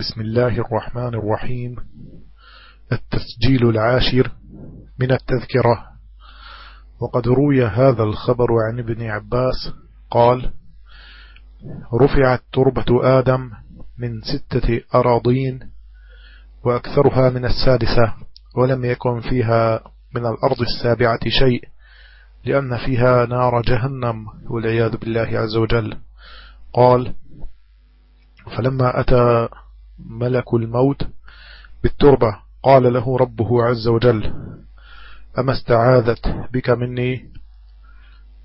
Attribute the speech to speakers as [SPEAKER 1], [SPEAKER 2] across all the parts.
[SPEAKER 1] بسم الله الرحمن الرحيم. التسجيل العاشر من التذكرة. وقد روي هذا الخبر عن ابن عباس قال رفعت تربة آدم من ستة أراضين وأكثرها من السادسة ولم يكن فيها من الأرض السابعة شيء لأن فيها نار جهنم والعياذ بالله عز وجل. قال فلما أتى ملك الموت بالتربة. قال له ربه عز وجل أما استعاذت بك مني؟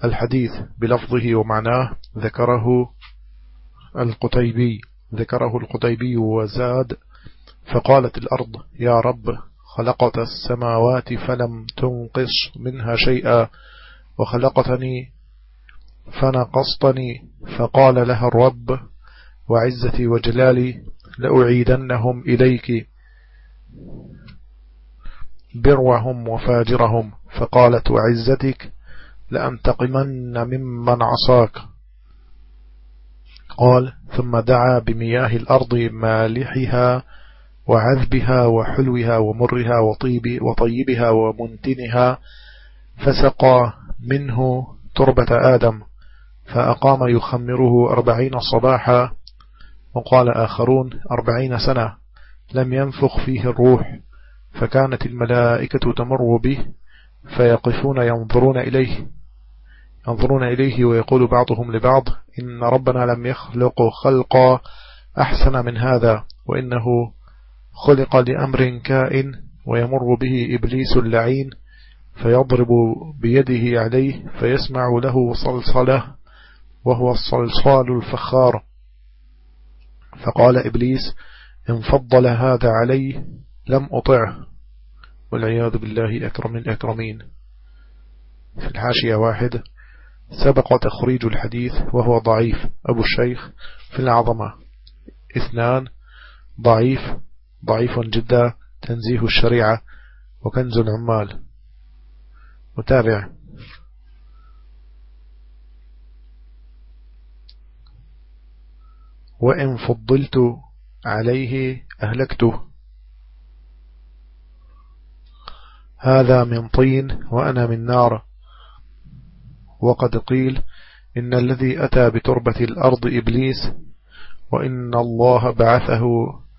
[SPEAKER 1] الحديث بلفظه ومعناه ذكره القتيبي ذكره القتيبي وزاد فقالت الأرض يا رب خلقت السماوات فلم تنقص منها شيئا وخلقتني فنقصتني. فقال لها الرب وعزتي وجلالي لأعيدنهم إليك بروهم وفاجرهم. فقالت وعزتك لأنتقمن ممن عصاك. قال ثم دعا بمياه الأرض مالحها وعذبها وحلوها ومرها وطيب وطيبها ومنتنها. فسقى منه تربة آدم فأقام يخمره أربعين صباحا وقال آخرون أربعين سنة لم ينفخ فيه الروح فكانت الملائكة تمر به فيقفون ينظرون إليه ينظرون إليه ويقول بعضهم لبعض إن ربنا لم يخلق خلقا أحسن من هذا وإنه خلق لأمر كائن ويمر به إبليس اللعين فيضرب بيده عليه فيسمع له صلصله وهو الصلصال الفخار. فقال إبليس إن فضل هذا علي لم أطعه والعياذ بالله أكرم الأكرمين. في الحاشية واحد سبق تخريج الحديث وهو ضعيف أبو الشيخ في العظمة. اثنان ضعيف ضعيف جدا تنزيه الشريعة وكنز العمال. متابع. وإن فضلت عليه أهلكته. هذا من طين وأنا من نار. وقد قيل إن الذي أتى بتربة الأرض إبليس وإن الله بعثه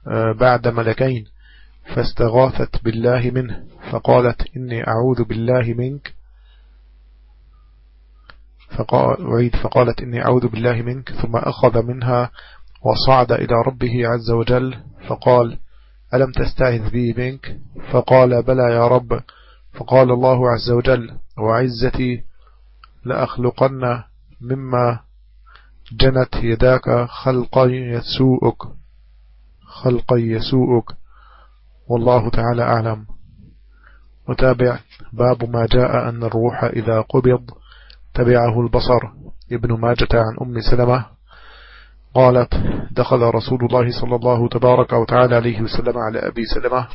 [SPEAKER 1] آه، بعد ملكين فاستغاثت بالله منه فقالت إني أعوذ بالله منك. فقال فقالت إني أعوذ بالله منك ثم أخذ منها وصعد إلى ربه عز وجل فقال ألم تستعذ بي منك؟ فقال بلى يا رب. فقال الله عز وجل وعزتي لأخلقن مما جنت يداك خلقا يسوءك خلقا يسوءك. والله تعالى أعلم. متابع. باب ما جاء أن الروح إذا قبض. تبعه البصر. ابن ماجة عن أم سلمة. قالت دخل رسول الله صلى الله تبارك وتعالى عليه وسلم على أبي سلمة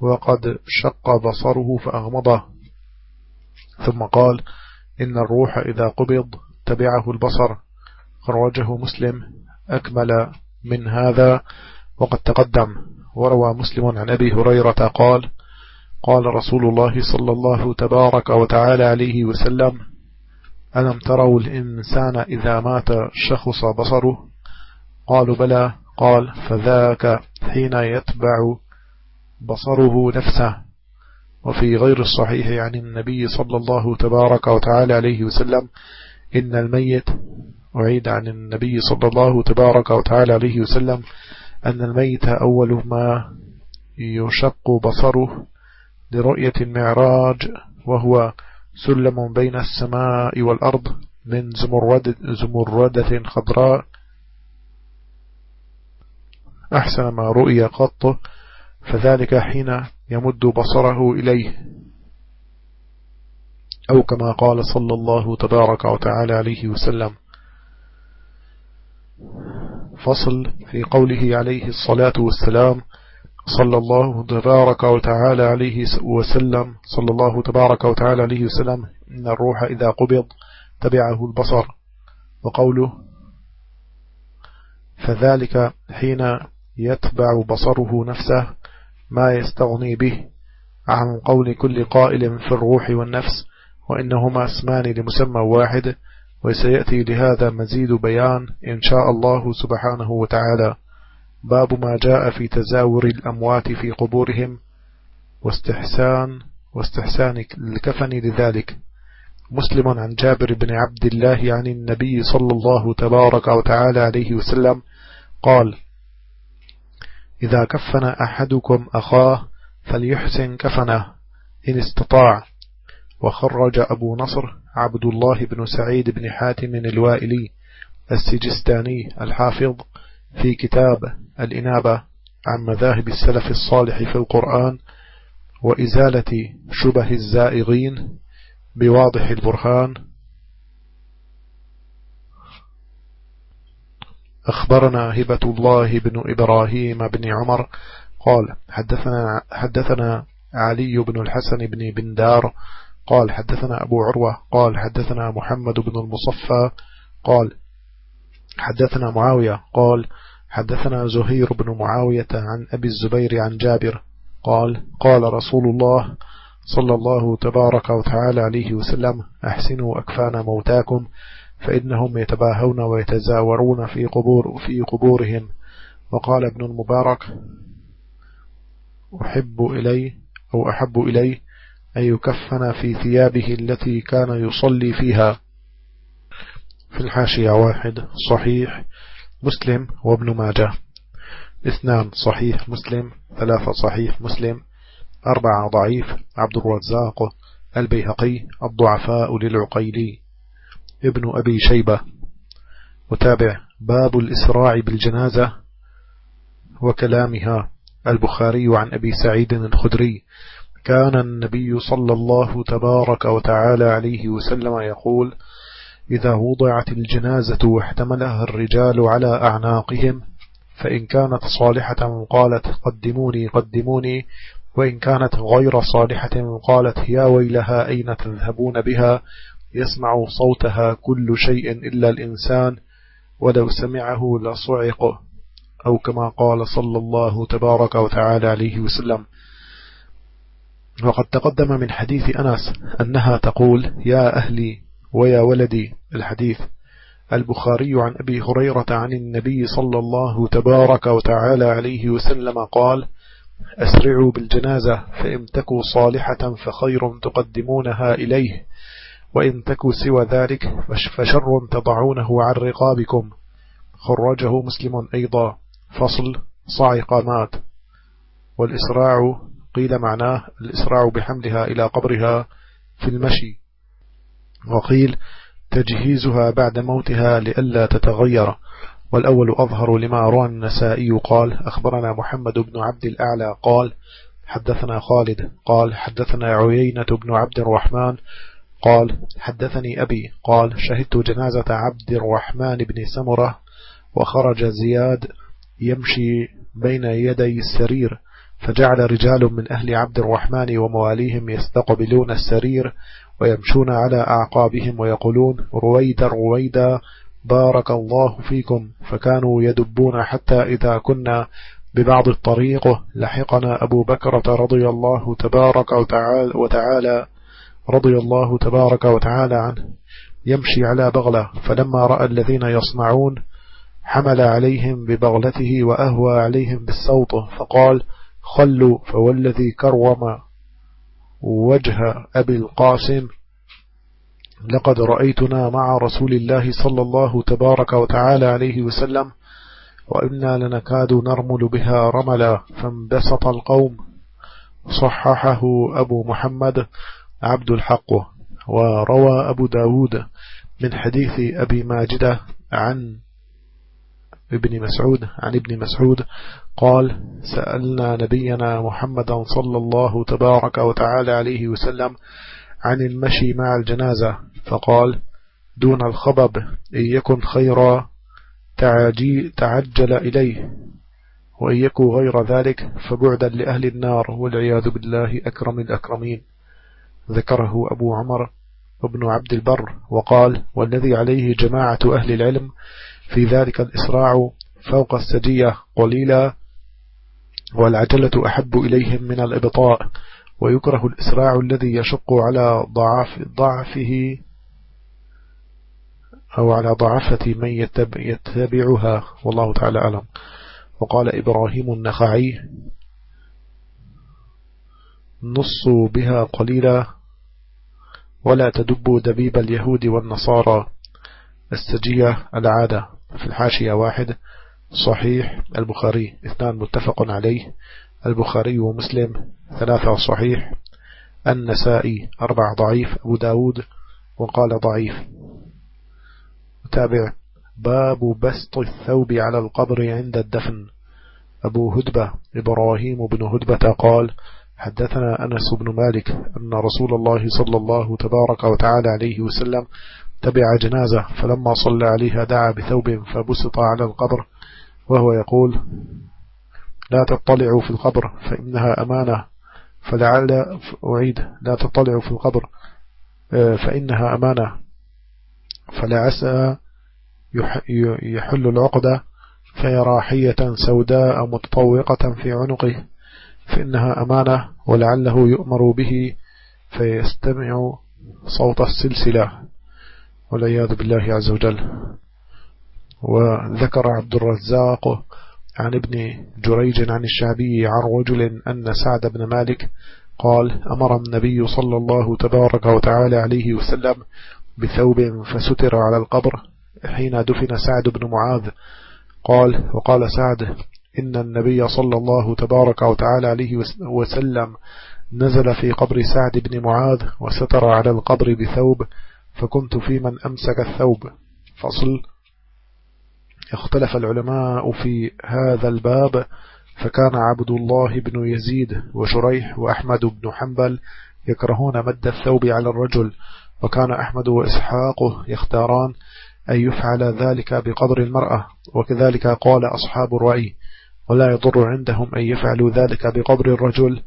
[SPEAKER 1] وقد شق بصره فأغمضه. ثم قال إن الروح إذا قبض تبعه البصر. خرجه مسلم أكمل من هذا وقد تقدم. وروى مسلم عن أبي هريرة قال قال رسول الله صلى الله تبارك وتعالى عليه وسلم ألم تروا الإنسان إذا مات شخص بصره؟ قالوا بلى. قال فذاك حين يتبع بصره نفسه. وفي غير الصحيح عن النبي صلى الله تبارك وتعالى عليه وسلم إن الميت أعيد عن النبي صلى الله تبارك وتعالى عليه وسلم أن الميت أول ما يشق بصره لرؤية المعراج وهو سلم بين السماء والأرض من زمرد زمردة خضراء. أحسن ما رؤي قط فذلك حين يمد بصره إليه. أو كما قال صلى الله تبارك وتعالى عليه وسلم فصل في قوله عليه الصلاة والسلام صلى الله تبارك وتعالى عليه وسلم صلى الله تبارك وتعالى عليه وسلم إن الروح إذا قبض تبعه البصر. وقوله فذلك حين يتبع بصره نفسه ما يستغني به عن قول كل قائل في الروح والنفس وإنهما اسمان لمسمى واحد وسيأتي لهذا مزيد بيان إن شاء الله سبحانه وتعالى. باب ما جاء في تزاور الأموات في قبورهم واستحسان واستحسان الكفن لذلك. مسلم عن جابر بن عبد الله عن النبي صلى الله تبارك وتعالى عليه وسلم قال إذا كفن أحدكم أخاه فليحسن كفنه إن استطاع. وخرج أبو نصر عبد الله بن سعيد بن حاتم الوائلي السجستاني الحافظ في كتاب الإنابة عن مذاهب السلف الصالح في القرآن وإزالة شبه الزائغين بواضح البرهان أخبرنا هبة الله بن إبراهيم بن عمر قال حدثنا, حدثنا علي بن الحسن بن بندار قال حدثنا أبو عروة قال حدثنا محمد بن المصفى قال حدثنا معاوية قال حدثنا زهير بن معاوية عن أبي الزبير عن جابر قال قال رسول الله صلى الله تبارك وتعالى عليه وسلم أحسنوا أكفان موتاكم فإنهم يتباهون ويتزاورون في قبور في قبورهم. وقال ابن المبارك أحب إلي أو أحب إلي أن يكفن في ثيابه التي كان يصلي فيها. في الحاشية واحد صحيح مسلم وابن ماجه. اثنان صحيح مسلم. ثلاثة صحيح مسلم. أربعة ضعيف. عبد الرزاق البيهقي الضعفاء للعقيلي. ابن أبي شيبة متابع باب الإسراع بالجنازة وكلامها البخاري عن أبي سعيد الخدري. كان النبي صلى الله تبارك وتعالى عليه وسلم يقول إذا وضعت الجنازة واحتملها الرجال على أعناقهم فإن كانت صالحة قالت قدموني قدموني. وإن كانت غير صالحة قالت يا ويلها أين تذهبون بها؟ يسمع صوتها كل شيء إلا الإنسان ولو سمعه لصعق أو كما قال صلى الله تبارك وتعالى عليه وسلم. وقد تقدم من حديث أنس أنها تقول يا أهلي ويا ولدي الحديث البخاري عن أبي هريرة عن النبي صلى الله تبارك وتعالى عليه وسلم قال أسرعوا بالجنازة فإن تكوا صالحة فخير تقدمونها إليه. وإن تكوا سوى ذلك فشر تضعونه عن رقابكم. خرجه مسلم أيضا. فصل صعق مات والإسراع قيل معناه الإسراع بحملها إلى قبرها في المشي. وقيل تجهيزها بعد موتها لئلا تتغير. والأول أظهر لما روى النسائي قال أخبرنا محمد بن عبد الأعلى قال حدثنا خالد قال حدثنا عيينة بن عبد الرحمن قال حدثني أبي قال شهدت جنازة عبد الرحمن بن سمرة وخرج زياد يمشي بين يدي السرير فجعل رجال من أهل عبد الرحمن ومواليهم يستقبلون السرير ويمشون على أعقابهم ويقولون رويدا رويدا بارك الله فيكم. فكانوا يدبون حتى إذا كنا ببعض الطريق لحقنا أبو بكرة رضي الله تبارك وتعالى, وتعالى رضي الله تبارك وتعالى عنه يمشي على بغلة فلما رأى الذين يصنعون حمل عليهم ببغلته وأهوى عليهم بالصوت فقال خلوا فوالذي كرم وجه أبي القاسم لقد رأيتنا مع رسول الله صلى الله تبارك وتعالى عليه وسلم وإنا لنكاد نرمل بها رملا فانبسط القوم صححه أبو محمد عبد الحق وروى أبو داود من حديث أبي ماجدة عن ابن مسعود عن ابن مسعود قال سألنا نبينا محمدا صلى الله تبارك وتعالى عليه وسلم عن المشي مع الجنازة فقال دون الخبب إن يكن خيرا تعجل إليه وإن يكن غير ذلك فبعدا لأهل النار والعياذ بالله أكرم الأكرمين. ذكره أبو عمر ابن عبد البر وقال والذي عليه جماعة أهل العلم في ذلك الإسراع فوق السجية قليلا والعجلة أحب إليهم من الإبطاء ويكره الإسراع الذي يشق على ضعف ضعفه أو على ضعفة من يتبعها. والله تعالى أعلم. وقال إبراهيم النخعي نصوا بها قليلا ولا تدبوا دبيب اليهود والنصارى. السجية العادة. في الحاشية واحد. صحيح. البخاري. اثنان. متفق عليه. البخاري ومسلم. ثلاثة. صحيح. النسائي. أربع. ضعيف. أبو داود. وقال ضعيف. متابع. باب بسط الثوب على القبر عند الدفن. أبو هدبة. إبراهيم بن هدبة قال حدثنا أنس بن مالك أن رسول الله صلى الله تبارك وتعالى عليه وسلم تبع جنازة فلما صلى عليها دعا بثوب فبسط على القبر وهو يقول لا تطلعوا في القبر فإنها أمانة فلعل أعيد لا تطلعوا في القبر آه، فإنها أمانة فلعسى يحل العقدة فيرى حية سوداء متطوقة في عنقه. فإنها أمانة ولعله يؤمر به فيستمع صوت السلسلة والعياذ بالله عز وجل. وذكر عبد الرزاق عن ابن جريج عن الشعبي عن رجل أن سعد بن مالك قال أمر النبي صلى الله تبارك وتعالى عليه وسلم بثوب فستر على القبر حين دفن سعد بن معاذ. قال وقال سعد إن النبي صلى الله تبارك وتعالى عليه وسلم نزل في قبر سعد بن معاذ وستر على القبر بثوب فكنت في من أمسك الثوب. فصل. اختلف العلماء في هذا الباب فكان عبد الله بن يزيد وشريح وأحمد بن حنبل يكرهون مد الثوب على الرجل وكان أحمد وإسحاق يختاران أن يفعل ذلك بقدر المرأة وكذلك قال أصحاب الرأي ولا يضر عندهم أن يفعلوا ذلك بقبر الرجل.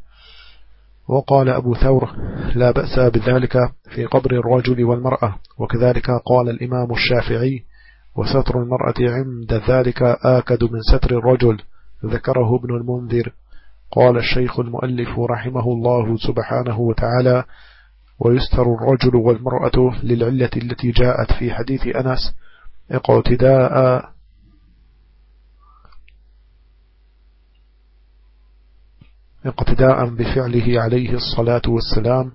[SPEAKER 1] وقال أبو ثور لا بأس بذلك في قبر الرجل والمرأة. وكذلك قال الإمام الشافعي وستر المرأة عند ذلك آكد من ستر الرجل ذكره ابن المنذر. قال الشيخ المؤلف رحمه الله سبحانه وتعالى ويستر الرجل والمرأة للعلة التي جاءت في حديث أنس اقتداء اقتداء بفعله عليه الصلاة والسلام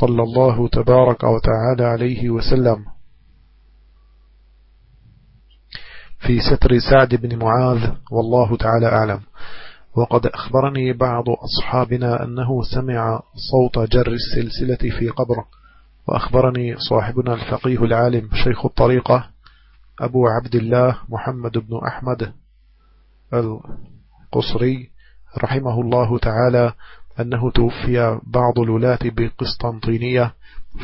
[SPEAKER 1] صلى الله تبارك وتعالى عليه وسلم. في ستر سعد بن معاذ والله تعالى أعلم. وقد أخبرني بعض أصحابنا أنه سمع صوت جر السلسلة في قبر وأخبرني صاحبنا الفقيه العالم شيخ الطريقة أبو عبد الله محمد بن أحمد القصري رحمه الله تعالى أنه توفي بعض الولاة بقسطنطينية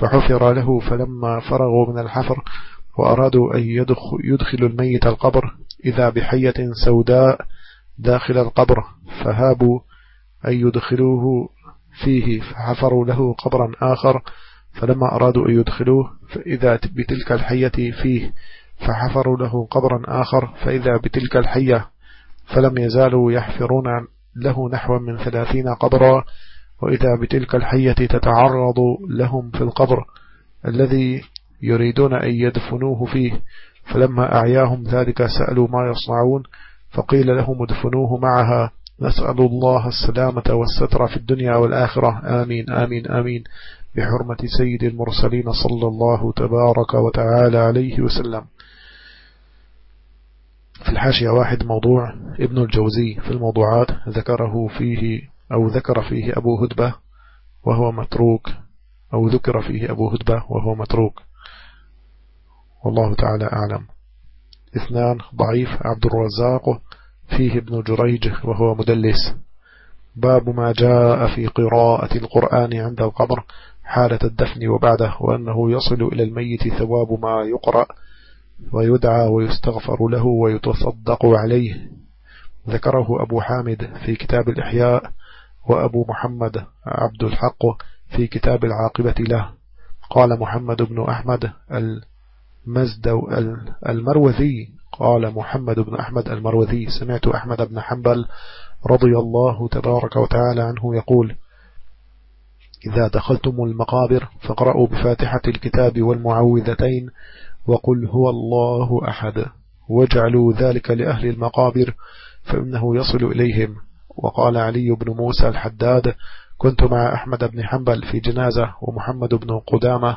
[SPEAKER 1] فحفر له فلما فرغوا من الحفر وأرادوا أن يدخلوا الميت القبر إذا بحية سوداء داخل القبر فهابوا أن يدخلوه فيه فحفروا له قبرا آخر فلما أرادوا أن يدخلوه فإذا بتلك الحية فيه فحفروا له قبرا آخر فإذا بتلك الحية فلم يزالوا يحفرون له نحو من ثلاثين قبرا وإذا بتلك الحية تتعرض لهم في القبر الذي يريدون أن يدفنوه فيه. فلما أعياهم ذلك سألوا ما يصنعون فقيل لهم ادفنوه معها. نسأل الله السلامة والستر في الدنيا والآخرة. آمين آمين آمين. بحرمة سيد المرسلين صلى الله تبارك وتعالى عليه وسلم. في الحاشية واحد موضوع ابن الجوزي في الموضوعات ذكره فيه أو ذكر فيه أبو هدبة وهو متروك أو ذكر فيه أبو هدبة وهو متروك. والله تعالى أعلم. اثنان ضعيف عبد الرزاق فيه ابن جريج وهو مدلس. باب ما جاء في قراءة القرآن عند القبر حالة الدفن وبعده وأنه يصل إلى الميت ثواب ما يقرأ ويدعى ويستغفر له ويتصدق عليه. ذكره أبو حامد في كتاب الإحياء وأبو محمد عبد الحق في كتاب العاقبة له. قال محمد بن أحمد المزدو المروذي. قال محمد بن أحمد المروذي. سمعت أحمد بن حنبل رضي الله تبارك وتعالى عنه يقول إذا دخلتم المقابر فاقرأوا بفاتحة الكتاب والمعوذتين وقل هو الله أحد. واجعلوا ذلك لأهل المقابر فإنه يصل إليهم. وقال علي بن موسى الحداد كنت مع أحمد بن حنبل في جنازة ومحمد بن قدامة.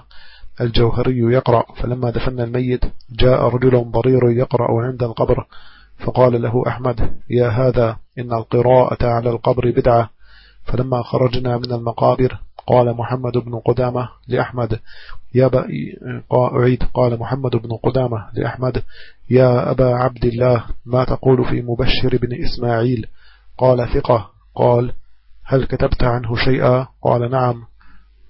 [SPEAKER 1] الجوهري يقرأ فلما دفن الميت جاء رجل ضرير يقرأ عند القبر فقال له أحمد يا هذا إن القراءة على القبر بدعة. فلما خرجنا من المقابر قال محمد بن قدامة لأحمد. يا أعيد. قال محمد بن قدامة لأحمد. يا أبا عبد الله ما تقول في مبشر بن إسماعيل؟ قال ثقة. قال هل كتبت عنه شيئا؟ قال نعم.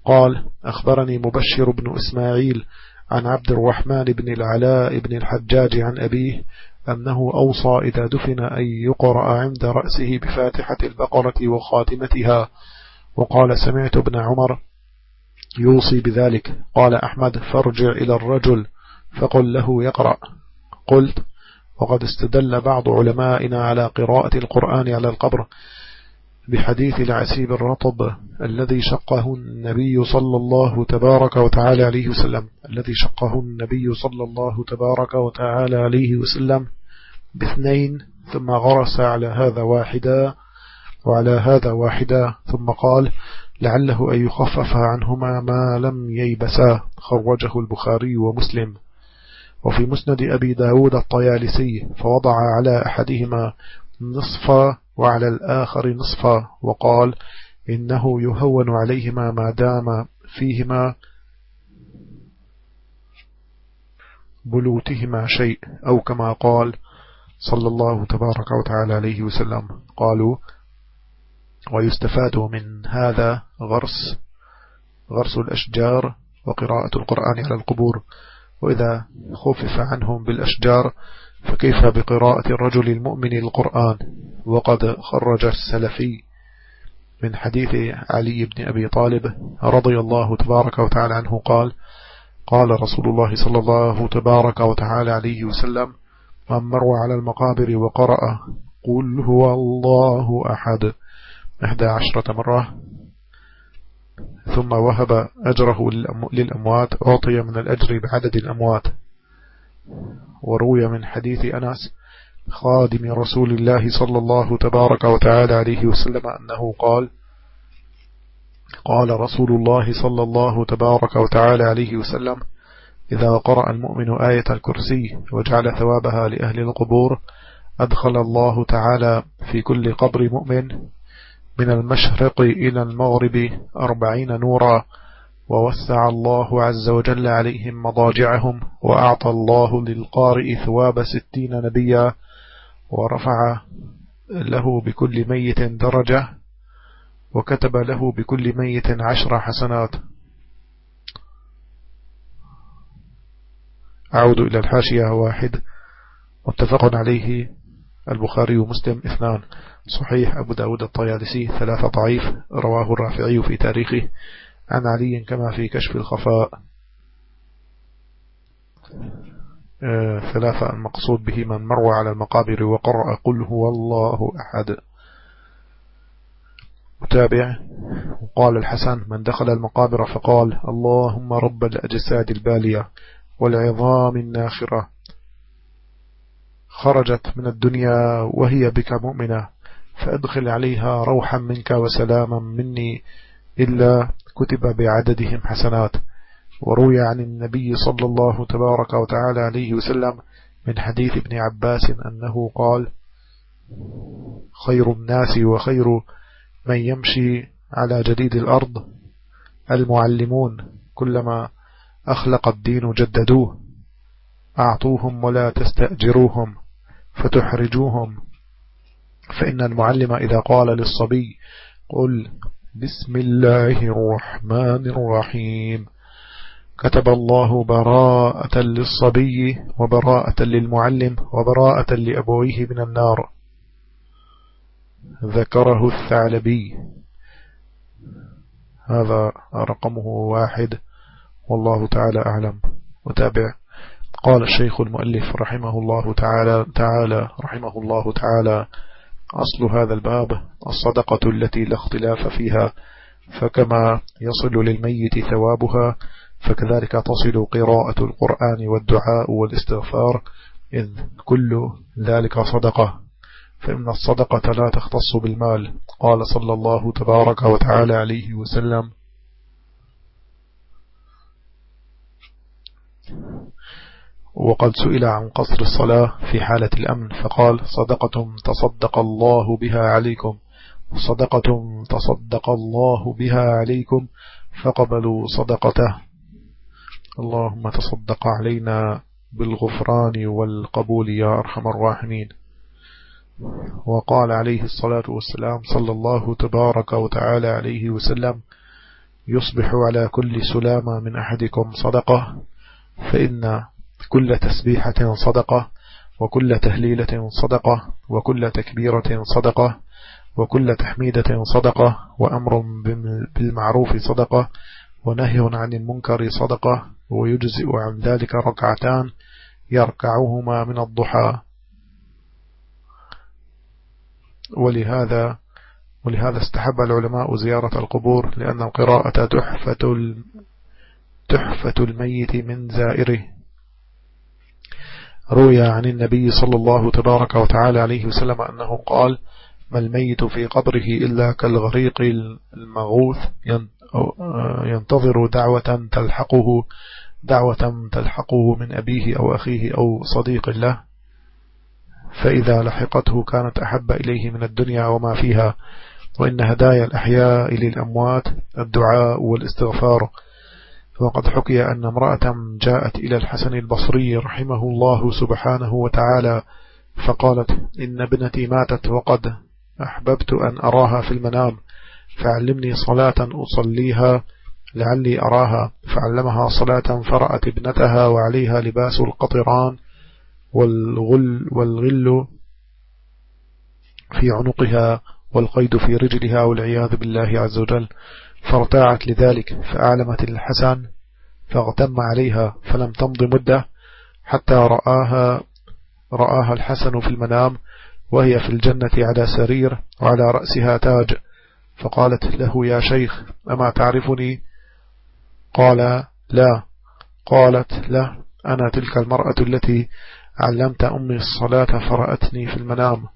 [SPEAKER 1] قال أخبرني مبشر بن إسماعيل عن عبد الرحمن بن العلاء بن الحجاج عن أبيه أنه أوصى إذا دفن أن يقرأ عند رأسه بفاتحة البقرة وخاتمتها. وقال سمعت ابن عمر يوصي بذلك. قال أحمد فارجع إلى الرجل فقل له يقرأ. قلت وقد استدل بعض علمائنا على قراءة القرآن على القبر بحديث العسيب الرطب الذي شقه النبي صلى الله تبارك وتعالى عليه وسلم. الذي شقه النبي صلى الله تبارك وتعالى عليه وسلم باثنين ثم غرس على هذا واحدا وعلى هذا واحدا. ثم قال لعله أن يخفف عنهما ما لم ييبسا. خرجه البخاري ومسلم. وفي مسند أبي داود الطيالسي. فوضع على أحدهما نصفا وعلى الآخر نصفا. وقال إنه يهون عليهما ما دام فيهما بلوتهما شيء. أو كما قال صلى الله تبارك وتعالى عليه وسلم. قالوا ويستفاد من هذا غرس غرس الأشجار وقراءة القرآن على القبور. وإذا خفف عنهم بالأشجار فكيف بقراءة الرجل المؤمن القرآن؟ وقد خرج السلفي من حديث علي بن أبي طالب رضي الله تبارك وتعالى عنه قال قال رسول الله صلى الله تبارك وتعالى عليه وسلم من مر على المقابر وقرأ قل هو الله أحد إحدى عشرة مرة. ثم وهب أجره للأموات أعطي من الأجر بعدد الأموات. وروي من حديث أنس خادم رسول الله صلى الله تبارك وتعالى عليه وسلم أنه قال قال رسول الله صلى الله تبارك وتعالى عليه وسلم إذا قرأ المؤمن آية الكرسي وجعل ثوابها لأهل القبور أدخل الله تعالى في كل قبر مؤمن. من المشرق إلى المغرب أربعين نورا ووسع الله عز وجل عليهم مضاجعهم وأعطى الله للقارئ ثواب ستين نبيا ورفع له بكل ميت درجة وكتب له بكل ميت عشر حسنات. أعود إلى الحاشية واحد. متفق عليه البخاري ومسلم اثنان. صحيح. أبو داود الطيالسي ثلاثة ضعيف رواه الرافعي في تاريخه. عن علي كما في كشف الخفاء. آه، ثلاثة المقصود به من مر على المقابر وقرأ قل هو الله أحد. متابع. وقال الحسن من دخل المقابر فقال اللهم رب الأجساد البالية والعظام الناخرة. خرجت من الدنيا وهي بك مؤمنة. فأدخل عليها روحا منك وسلاما مني إلا كتب بعددهم حسنات. وروي عن النبي صلى الله تبارك وتعالى عليه وسلم من حديث ابن عباس أنه قال خير الناس وخير من يمشي على جديد الأرض. المعلمون كلما أخلق الدين جددوه أعطوهم ولا تستأجروهم فتحرجوهم فإن المعلم إذا قال للصبي قل بسم الله الرحمن الرحيم. كتب الله براءة للصبي وبراءة للمعلم وبراءة لأبويه من النار. ذكره الثعلبي. هذا رقمه واحد. والله تعالى أعلم. وتابع. قال الشيخ المؤلف رحمه الله تعالى تعالى رحمه الله تعالى. أصل هذا الباب الصدقة التي لا اختلاف فيها فكما يصل للميت ثوابها فكذلك تصل قراءة القرآن والدعاء والاستغفار إذ كل ذلك صدقة. فإن الصدقة لا تختص بالمال قال صلى الله تبارك وتعالى عليه وسلم. وقد سئل عن قصر الصلاة في حالة الأمن فقال صدقة تصدق الله بها عليكم صدقة تصدق الله بها عليكم فقبلوا صدقته. اللهم تصدق علينا بالغفران والقبول يا أرحم الراحمين. وقال عليه الصلاة والسلام صلى الله تبارك وتعالى عليه وسلم يصبح على كل سلامة من أحدكم صدقة فإن كل تسبيحة صدقة وكل تهليلة صدقة وكل تكبيرة صدقة وكل تحميدة صدقة وأمر بالمعروف صدقة ونهي عن المنكر صدقة ويجزئ عن ذلك ركعتان يركعهما من الضحى. ولهذا ولهذا استحب العلماء زيارة القبور لأن القراءة تحفة تحفة الميت من زائره. روي عن النبي صلى الله تبارك وتعالى عليه وسلم أنه قال ما الميت في قبره إلا كالغريق المغوث ينتظر دعوة تلحقه دعوة تلحقه من أبيه أو أخيه أو صديق له فإذا لحقته كانت أحب إليه من الدنيا وما فيها وإن هدايا الأحياء للأموات الدعاء والاستغفار وقد حكي أن امرأة جاءت إلى الحسن البصري رحمه الله سبحانه وتعالى فقالت إن ابنتي ماتت وقد أحببت أن أراها في المنام فعلمني صلاة أصليها لعلي أراها. فعلمها صلاة فرأت ابنتها وعليها لباس القطران والغل, والغل في عنقها والقيد في رجلها والعياذ بالله عز وجل. فارتاعت لذلك فأعلمت الحسن فاغتم عليها فلم تمض مدة حتى رآها رآها الحسن في المنام وهي في الجنة على سرير وعلى رأسها تاج. فقالت له يا شيخ أما تعرفني؟ قال لا. قالت لا أنا تلك المرأة التي علمت أمي الصلاة فرأتني في المنام.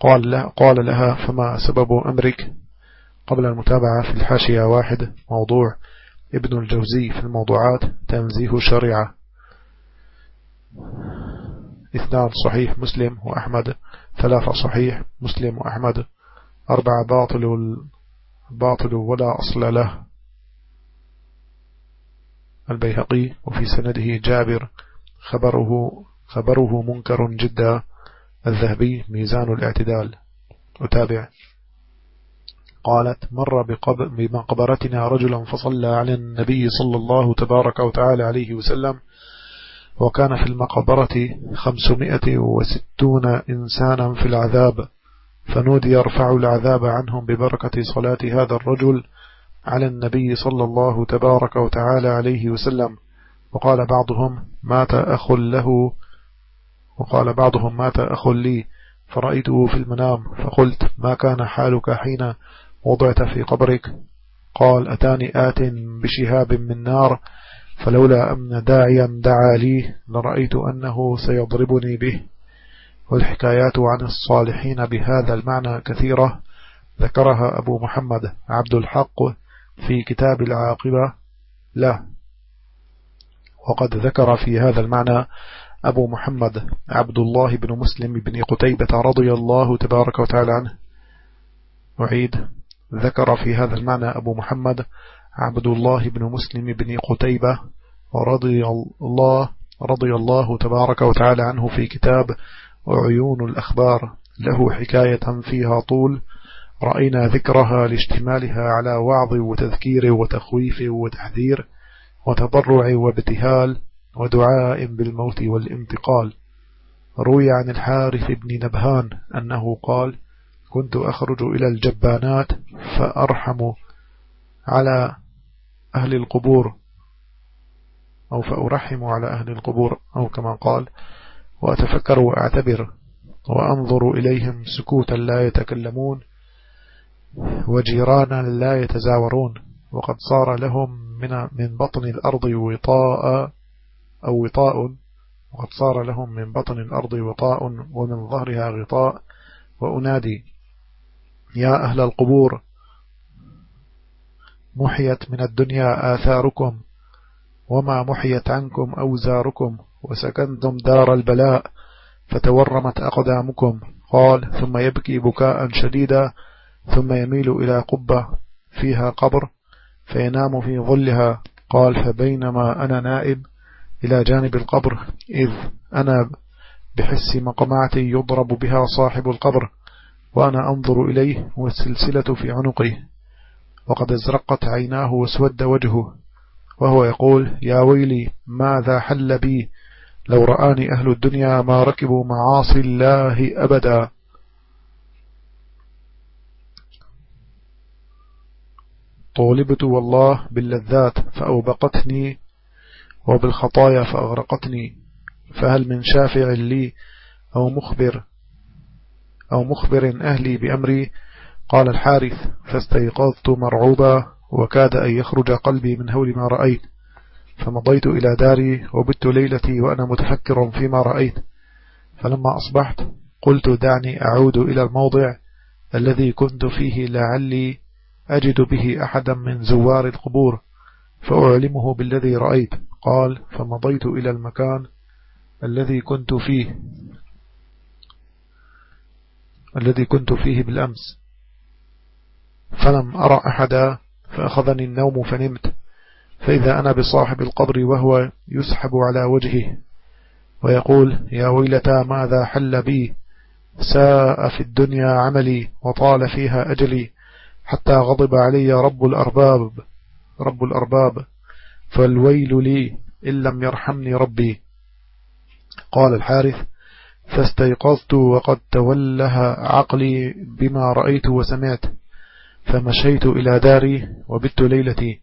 [SPEAKER 1] قال, لا قال لها فما سبب أمرك؟ قبل المتابعة في الحاشية واحد موضوع ابن الجوزي في الموضوعات تنزيه الشريعة اثنان صحيح مسلم وأحمد ثلاثة صحيح مسلم وأحمد. أربعة باطل باطل ولا أصل له. البيهقي وفي سنده جابر خبره خبره منكر جدا. الذهبي ميزان الاعتدال. أتابع. قالت مر بمقبرتنا رجلا فصلى على النبي صلى الله تبارك وتعالى عليه وسلم وكان في المقبرة خمسمائة وستون إنسانا في العذاب فنودي يرفع العذاب عنهم ببركة صلاة هذا الرجل على النبي صلى الله تبارك وتعالى عليه وسلم. وقال بعضهم مات أخ له. وقال بعضهم مات أخ لي. فرأيته في المنام فقلت ما كان حالك حين وضعت في قبرك. قال أتاني آت بشهاب من نار فلولا أن داعيا دعا لي لرأيت أنه سيضربني به. والحكايات عن الصالحين بهذا المعنى كثيرة. ذكرها أبو محمد عبد الحق في كتاب العاقبة. له وقد ذكر في هذا المعنى أبو محمد عبد الله بن مسلم بن قتيبة رضي الله تبارك وتعالى عنه. أعيد. ذكر في هذا المعنى أبو محمد عبد الله بن مسلم بن قتيبة ورضي الله رضي الله تبارك وتعالى عنه في كتاب وعيون الأخبار. له حكاية فيها طول رأينا ذكرها لاشتمالها على وعظ وتذكير وتخويف وتحذير وتضرع وابتهال ودعاء بالموت والانتقال. روي عن الحارث بن نبهان أنه قال كنت أخرج إلى الجبانات فأرحم على أهل القبور أو فأرحم على أهل القبور أو كما قال وأتفكر وأعتبر وأنظر إليهم سكوتا لا يتكلمون وجيرانا لا يتزاورون وقد صار لهم من من بطن الأرض وطاء أو وطاء وقد صار لهم من بطن الأرض وطاء ومن ظهرها غطاء وأنادي يا أهل القبور. محيت من الدنيا آثاركم وما محيت عنكم أوزاركم وسكنتم دار البلاء فتورمت أقدامكم. قال ثم يبكي بكاء شديدا ثم يميل إلى قبة فيها قبر فينام في ظلها. قال فبينما أنا نائب إلى جانب القبر إذ أنا بحس مقمعتي يضرب بها صاحب القبر. وأنا أنظر إليه والسلسلة في عنقه وقد ازرقت عيناه واسود وجهه وهو يقول يا ويلي ماذا حل بي؟ لو رآني أهل الدنيا ما ركبوا معاصي الله أبدا. طولبت والله باللذات فأوبقتني وبالخطايا فأغرقتني فهل من شافع لي أو مخبر أو مخبر أهلي بأمري قال الحارث فاستيقظت مرعوبا وكاد أن يخرج قلبي من هول ما رأيت فمضيت إلى داري وبت ليلتي وأنا متفكر فيما رأيت فلما أصبحت قلت دعني أعود إلى الموضع الذي كنت فيه لعلي أجد به أحدا من زوار القبور فأعلمه بالذي رأيت. قال فمضيت إلى المكان الذي كنت فيه. الذي كنت فيه بالأمس. فلم أرى أحدا فأخذني النوم فنمت. فإذا أنا بصاحب القبر وهو يسحب على وجهه ويقول يا ويلتا ماذا حل بي؟ ساء في الدنيا عملي وطال فيها أجلي حتى غضب علي رب الأرباب رب الأرباب فالويل لي إن لم يرحمني ربي. قال الحارث فاستيقظت وقد تولها عقلي بما رأيت وسمعت فمشيت إلى داري وبت ليلتي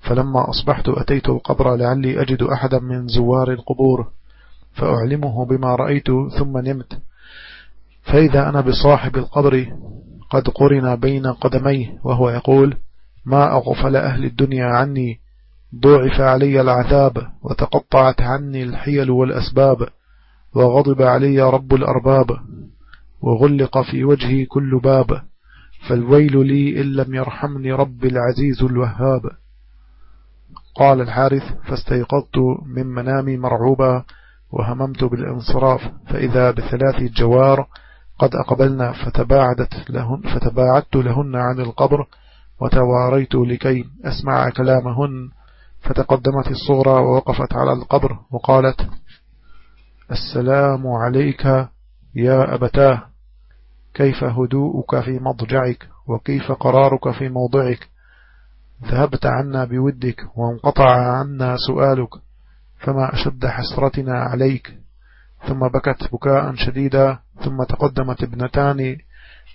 [SPEAKER 1] فلما أصبحت أتيت القبر لعلي أجد أحدا من زوار القبور فأعلمه بما رأيت ثم نمت. فإذا أنا بصاحب القبر قد قرن بين قدميه وهو يقول ما أغفل أهل الدنيا عني؟ ضعف علي العذاب وتقطعت عني الحيل والأسباب وغضب علي رب الأرباب وغلق في وجهي كل باب فالويل لي إن لم يرحمني رب العزيز الوهاب. قال الحارث فاستيقظت من منامي مرعوبا وهممت بالانصراف فإذا بثلاث جوار قد أقبلنا فتباعدت لهن فتباعدت لهن عن القبر وتواريت لكي أسمع كلامهن فتقدمت الصغرى ووقفت على القبر وقالت السلام عليك يا أبتاه. كيف هدوءك في مضجعك؟ وكيف قرارك في موضعك؟ ذهبت عنا بودك وانقطع عنا سؤالك فما أشد حسرتنا عليك. ثم بكت بكاء شديدا ثم تقدمت ابنتان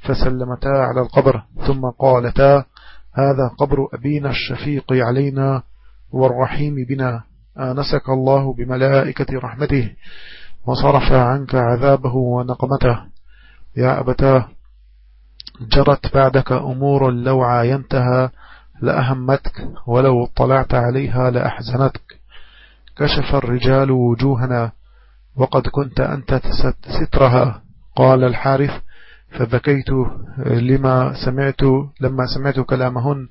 [SPEAKER 1] فسلمتا على القبر ثم قالتا هذا قبر أبينا الشفيق علينا والرحيم بنا. آنسك الله بملائكة رحمته. وصرف عنك عذابه ونقمته. يا أبتاه جرت بعدك أمور لو عاينتها لأهمتك ولو اطلعت عليها لأحزنتك. كشف الرجال وجوهنا وقد كنت أنت سترها. قال الحارث فبكيت لما سمعت لما سمعت كلامهن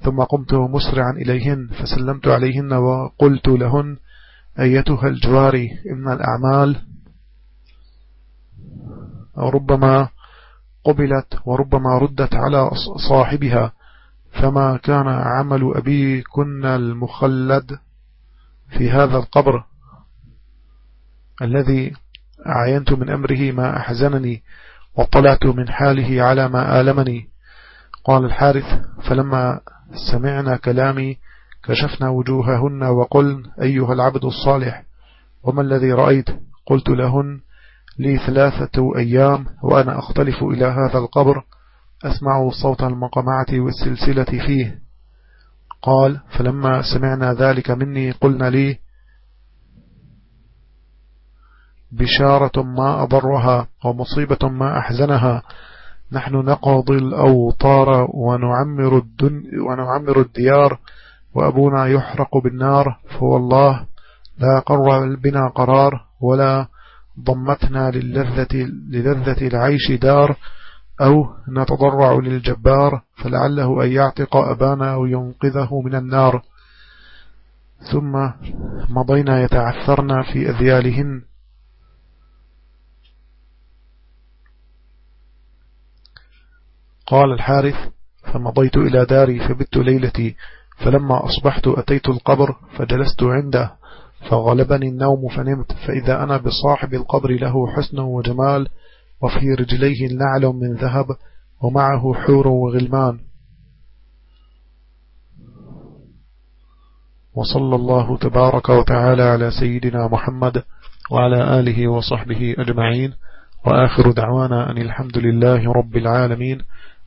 [SPEAKER 1] ثم قمت مسرعا إليهن فسلمت عليهن وقلت لهن أيتها الجواري إن الأعمال ربما قبلت وربما ردت على صاحبها فما كان عمل أبي كنا المخلد في هذا القبر. الذي عينت من أمره ما أحزنني وطلعت من حاله على ما آلمني. قال الحارث فلما سمعنا كلامي كشفنا وجوههن وقلن أيها العبد الصالح وما الذي رأيت؟ قلت لهن لي ثلاثة أيام وأنا أختلف إلى هذا القبر أسمع صوت المقمعة والسلسلة فيه. قال فلما سمعنا ذلك مني قلنا لي بشارة ما أضرها ومصيبة ما أحزنها نحن نقضي الأوطار ونعمر, ونعمر الديار وأبونا يحرق بالنار فوالله لا قر بنا قرار ولا ضمتنا للذة, للذة العيش دار أو نتضرع للجبار فلعله أن يعتق أبانا أو ينقذه من النار. ثم مضينا يتعثرنا في أذيالهن. قال الحارث فمضيت إلى داري فبت ليلتي. فلما أصبحت أتيت القبر فجلست عنده فغلبني النوم فنمت فإذا أنا بصاحب القبر له حسن وجمال وفي رجليه نعل من ذهب ومعه حور وغلمان. وصلى الله تبارك وتعالى على سيدنا محمد وعلى آله وصحبه أجمعين وآخر دعوانا أن الحمد لله رب العالمين